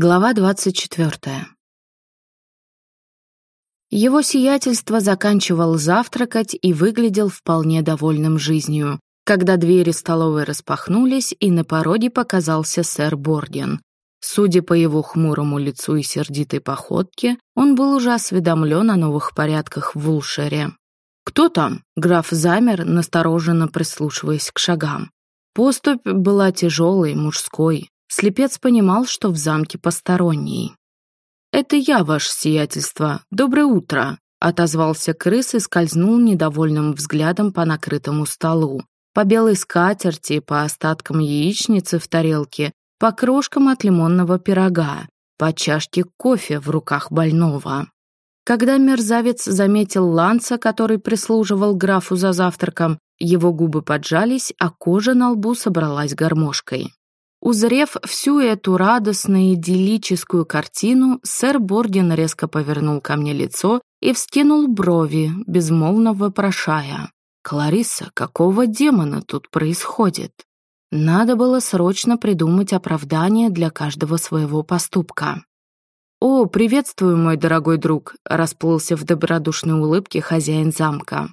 Глава 24. Его сиятельство заканчивал завтракать и выглядел вполне довольным жизнью, когда двери столовой распахнулись, и на пороге показался сэр Борден. Судя по его хмурому лицу и сердитой походке, он был уже осведомлен о новых порядках в Вулшере. «Кто там?» — граф замер, настороженно прислушиваясь к шагам. Поступь была тяжелой, мужской, Слепец понимал, что в замке посторонний. «Это я, ваше сиятельство. Доброе утро!» Отозвался крыс и скользнул недовольным взглядом по накрытому столу. По белой скатерти, по остаткам яичницы в тарелке, по крошкам от лимонного пирога, по чашке кофе в руках больного. Когда мерзавец заметил Ланца, который прислуживал графу за завтраком, его губы поджались, а кожа на лбу собралась гармошкой. Узрев всю эту радостную идиллическую картину, сэр Бордин резко повернул ко мне лицо и вскинул брови, безмолвно вопрошая. «Клариса, какого демона тут происходит?» Надо было срочно придумать оправдание для каждого своего поступка. «О, приветствую, мой дорогой друг», — расплылся в добродушной улыбке хозяин замка.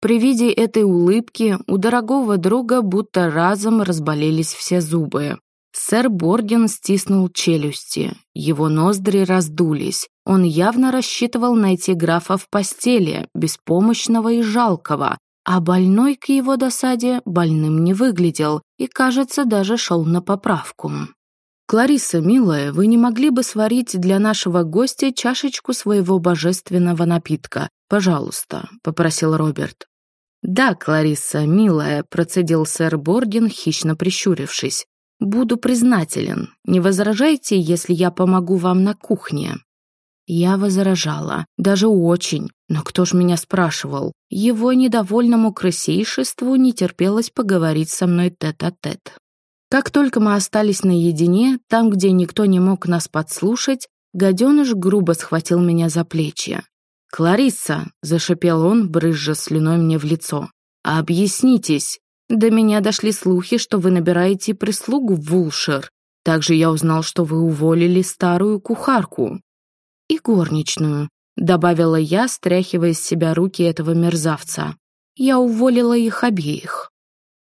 При виде этой улыбки у дорогого друга будто разом разболелись все зубы. Сэр Борген стиснул челюсти, его ноздри раздулись. Он явно рассчитывал найти графа в постели, беспомощного и жалкого, а больной к его досаде больным не выглядел и, кажется, даже шел на поправку. «Клариса, милая, вы не могли бы сварить для нашего гостя чашечку своего божественного напитка? Пожалуйста», — попросил Роберт. «Да, Клариса, милая», — процедил сэр Борден, хищно прищурившись. Буду признателен. Не возражайте, если я помогу вам на кухне. Я возражала, даже очень, но кто ж меня спрашивал? Его недовольному крысейшеству не терпелось поговорить со мной тет-а-тет. -тет. Как только мы остались наедине, там, где никто не мог нас подслушать, гаденыш грубо схватил меня за плечи. «Кларисса!» — зашипел он, брызжа слюной мне в лицо. «Объяснитесь! До меня дошли слухи, что вы набираете прислугу в Вулшер. Также я узнал, что вы уволили старую кухарку. И горничную, добавила я, стряхивая с себя руки этого мерзавца. Я уволила их обеих.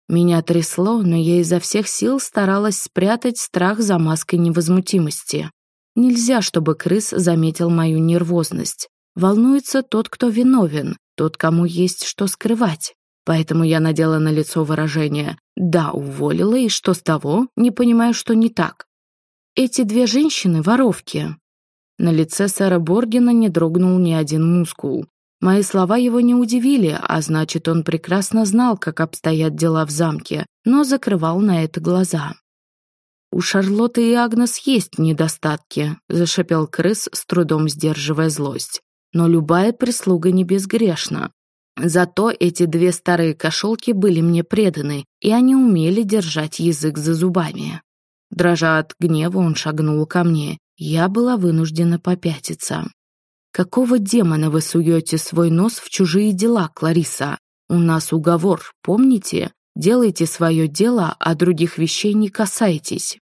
Меня трясло, но я изо всех сил старалась спрятать страх за маской невозмутимости. Нельзя, чтобы крыс заметил мою нервозность. Волнуется тот, кто виновен, тот, кому есть что скрывать. Поэтому я надела на лицо выражение «да, уволила, и что с того? Не понимаю, что не так». Эти две женщины — воровки. На лице сэра Боргена не дрогнул ни один мускул. Мои слова его не удивили, а значит, он прекрасно знал, как обстоят дела в замке, но закрывал на это глаза. «У Шарлотты и Агнес есть недостатки», — зашипел крыс, с трудом сдерживая злость. «Но любая прислуга не безгрешна. Зато эти две старые кошелки были мне преданы, и они умели держать язык за зубами. Дрожа от гнева, он шагнул ко мне. Я была вынуждена попятиться. «Какого демона вы суете свой нос в чужие дела, Клариса? У нас уговор, помните? Делайте свое дело, а других вещей не касайтесь».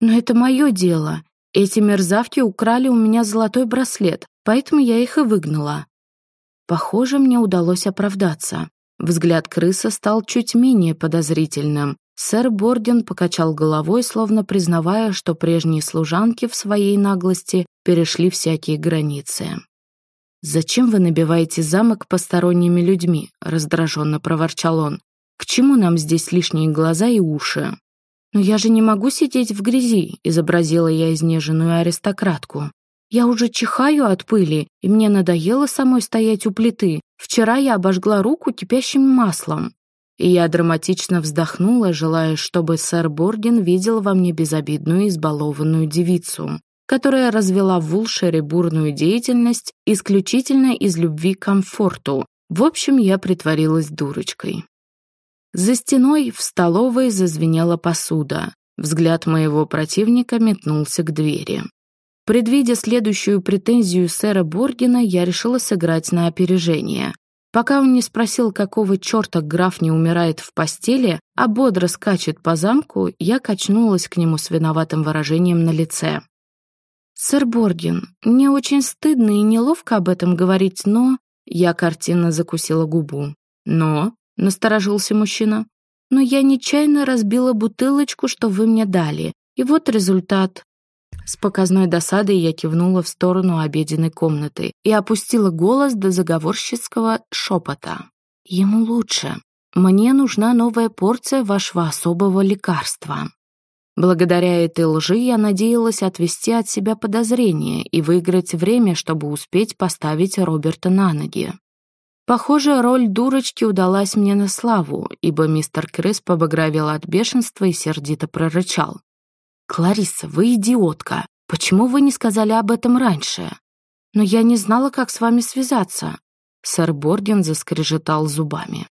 «Но это мое дело. Эти мерзавки украли у меня золотой браслет, поэтому я их и выгнала. Похоже, мне удалось оправдаться. Взгляд крыса стал чуть менее подозрительным. Сэр Борден покачал головой, словно признавая, что прежние служанки в своей наглости перешли всякие границы. «Зачем вы набиваете замок посторонними людьми?» — раздраженно проворчал он. «К чему нам здесь лишние глаза и уши?» «Но я же не могу сидеть в грязи», — изобразила я изнеженную аристократку. Я уже чихаю от пыли, и мне надоело самой стоять у плиты. Вчера я обожгла руку кипящим маслом. И я драматично вздохнула, желая, чтобы сэр Борден видел во мне безобидную избалованную девицу, которая развела в Вулшере бурную деятельность исключительно из любви к комфорту. В общем, я притворилась дурочкой. За стеной в столовой зазвенела посуда. Взгляд моего противника метнулся к двери. Предвидя следующую претензию сэра Боргена, я решила сыграть на опережение. Пока он не спросил, какого черта граф не умирает в постели, а бодро скачет по замку, я качнулась к нему с виноватым выражением на лице. «Сэр Борген, мне очень стыдно и неловко об этом говорить, но...» Я картинно закусила губу. «Но?» — насторожился мужчина. «Но я нечаянно разбила бутылочку, что вы мне дали. И вот результат». С показной досадой я кивнула в сторону обеденной комнаты и опустила голос до заговорщицкого шепота. «Ему лучше. Мне нужна новая порция вашего особого лекарства». Благодаря этой лжи я надеялась отвести от себя подозрения и выиграть время, чтобы успеть поставить Роберта на ноги. Похоже, роль дурочки удалась мне на славу, ибо мистер Крыс побагровел от бешенства и сердито прорычал. «Клариса, вы идиотка! Почему вы не сказали об этом раньше? Но я не знала, как с вами связаться». Сэр Борден заскрежетал зубами.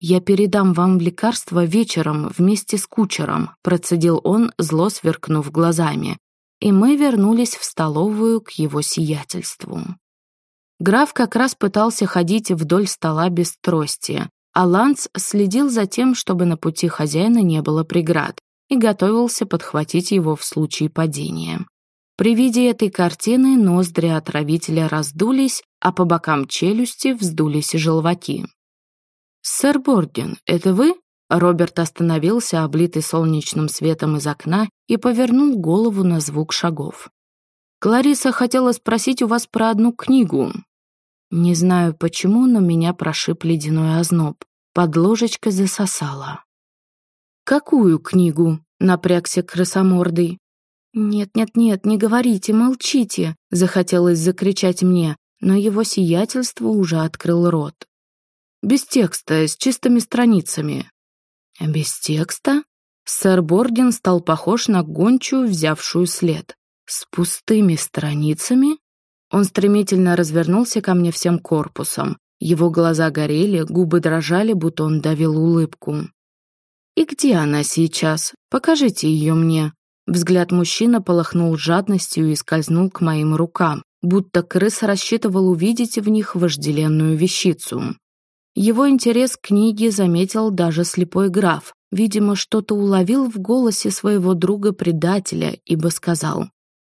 «Я передам вам лекарство вечером вместе с кучером», процедил он, зло сверкнув глазами. И мы вернулись в столовую к его сиятельству. Граф как раз пытался ходить вдоль стола без трости, а Ланс следил за тем, чтобы на пути хозяина не было преград, и готовился подхватить его в случае падения. При виде этой картины ноздри отравителя раздулись, а по бокам челюсти вздулись желваки. «Сэр Борден, это вы?» Роберт остановился, облитый солнечным светом из окна, и повернул голову на звук шагов. «Клариса хотела спросить у вас про одну книгу». Не знаю почему, но меня прошиб ледяной озноб. Под ложечкой засосала. «Какую книгу?» — напрягся крысомордый. «Нет-нет-нет, не говорите, молчите!» — захотелось закричать мне, но его сиятельство уже открыл рот. Без текста, с чистыми страницами». «Без текста?» Сэр Борден стал похож на гончую, взявшую след. «С пустыми страницами?» Он стремительно развернулся ко мне всем корпусом. Его глаза горели, губы дрожали, будто он давил улыбку. «И где она сейчас? Покажите ее мне». Взгляд мужчины полыхнул жадностью и скользнул к моим рукам, будто крыс рассчитывал увидеть в них вожделенную вещицу. Его интерес к книге заметил даже слепой граф. Видимо, что-то уловил в голосе своего друга-предателя, ибо сказал,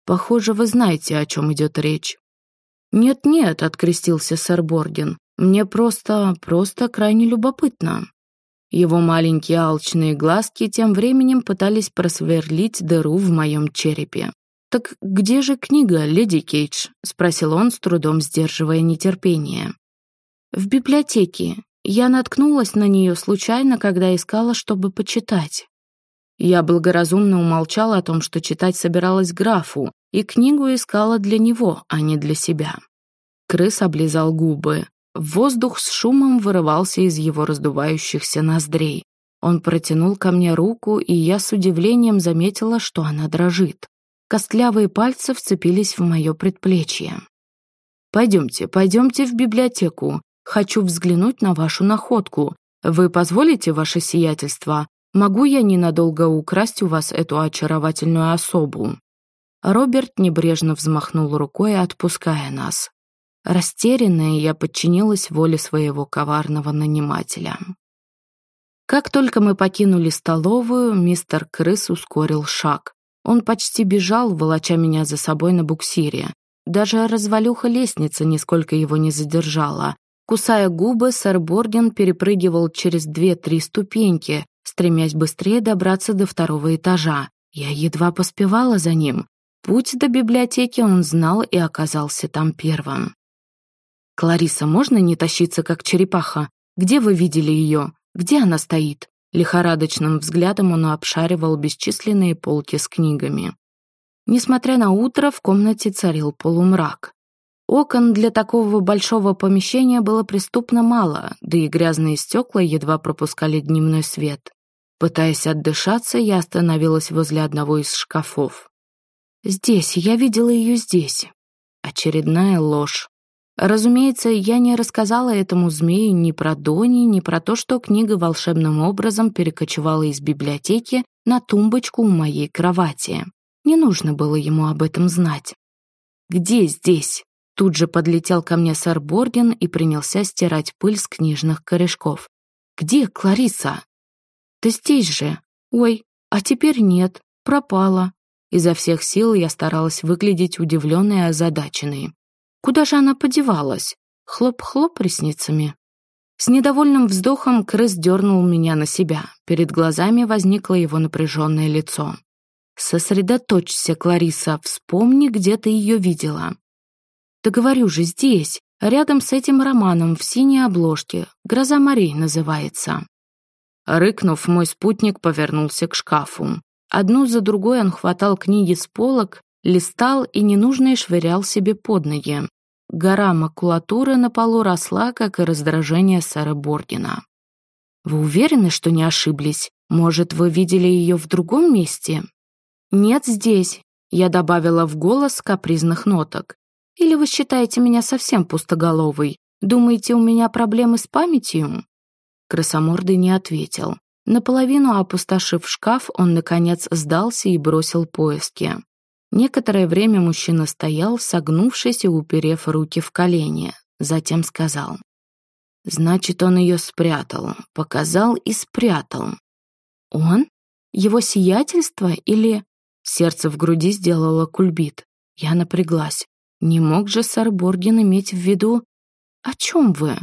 «Похоже, вы знаете, о чем идет речь». «Нет-нет», — открестился сэр Борден, «мне просто, просто крайне любопытно». Его маленькие алчные глазки тем временем пытались просверлить дыру в моем черепе. «Так где же книга, леди Кейдж?» — спросил он, с трудом сдерживая нетерпение. В библиотеке. Я наткнулась на нее случайно, когда искала, чтобы почитать. Я благоразумно умолчала о том, что читать собиралась графу, и книгу искала для него, а не для себя. Крыс облизал губы. Воздух с шумом вырывался из его раздувающихся ноздрей. Он протянул ко мне руку, и я с удивлением заметила, что она дрожит. Костлявые пальцы вцепились в мое предплечье. «Пойдемте, пойдемте в библиотеку. Хочу взглянуть на вашу находку. Вы позволите ваше сиятельство? Могу я ненадолго украсть у вас эту очаровательную особу?» Роберт небрежно взмахнул рукой, отпуская нас. Растерянная, я подчинилась воле своего коварного нанимателя. Как только мы покинули столовую, мистер Крыс ускорил шаг. Он почти бежал, волоча меня за собой на буксире. Даже развалюха лестницы нисколько его не задержала, Кусая губы, сэр Борген перепрыгивал через две-три ступеньки, стремясь быстрее добраться до второго этажа. Я едва поспевала за ним. Путь до библиотеки он знал и оказался там первым. «Клариса, можно не тащиться, как черепаха? Где вы видели ее? Где она стоит?» Лихорадочным взглядом он обшаривал бесчисленные полки с книгами. Несмотря на утро, в комнате царил полумрак. Окон для такого большого помещения было преступно мало, да и грязные стекла едва пропускали дневной свет. Пытаясь отдышаться, я остановилась возле одного из шкафов. «Здесь, я видела ее здесь». Очередная ложь. Разумеется, я не рассказала этому змею ни про Дони, ни про то, что книга волшебным образом перекочевала из библиотеки на тумбочку у моей кровати. Не нужно было ему об этом знать. «Где здесь?» Тут же подлетел ко мне сэр Борген и принялся стирать пыль с книжных корешков. «Где Клариса?» «Ты здесь же. Ой, а теперь нет, пропала. Изо всех сил я старалась выглядеть удивленной и озадаченной. Куда же она подевалась? Хлоп-хлоп ресницами. С недовольным вздохом крыс дернул меня на себя. Перед глазами возникло его напряженное лицо. «Сосредоточься, Клариса, вспомни, где ты ее видела». «Да говорю же, здесь, рядом с этим романом в синей обложке. «Гроза морей» называется». Рыкнув, мой спутник повернулся к шкафу. Одну за другой он хватал книги с полок, листал и ненужные швырял себе под ноги. Гора макулатуры на полу росла, как и раздражение сэра Боргина. «Вы уверены, что не ошиблись? Может, вы видели ее в другом месте?» «Нет, здесь», — я добавила в голос капризных ноток. «Или вы считаете меня совсем пустоголовой? Думаете, у меня проблемы с памятью?» Красомордый не ответил. Наполовину опустошив шкаф, он, наконец, сдался и бросил поиски. Некоторое время мужчина стоял, согнувшись и уперев руки в колени. Затем сказал. «Значит, он ее спрятал. Показал и спрятал». «Он? Его сиятельство или...» Сердце в груди сделало кульбит. Я напряглась. Не мог же сэр Борген иметь в виду... «О чем вы?»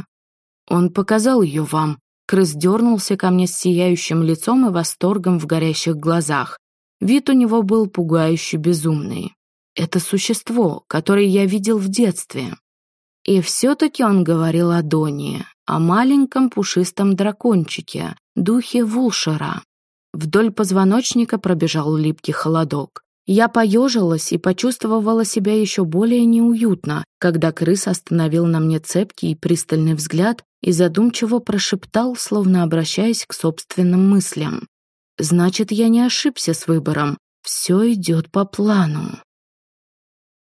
«Он показал ее вам». Крыс дернулся ко мне с сияющим лицом и восторгом в горящих глазах. Вид у него был пугающе безумный. Это существо, которое я видел в детстве. И все-таки он говорил о Доне, о маленьком пушистом дракончике, духе Вулшера. Вдоль позвоночника пробежал липкий холодок. Я поежилась и почувствовала себя еще более неуютно, когда крыс остановил на мне цепкий и пристальный взгляд и задумчиво прошептал, словно обращаясь к собственным мыслям. Значит, я не ошибся с выбором. Все идет по плану.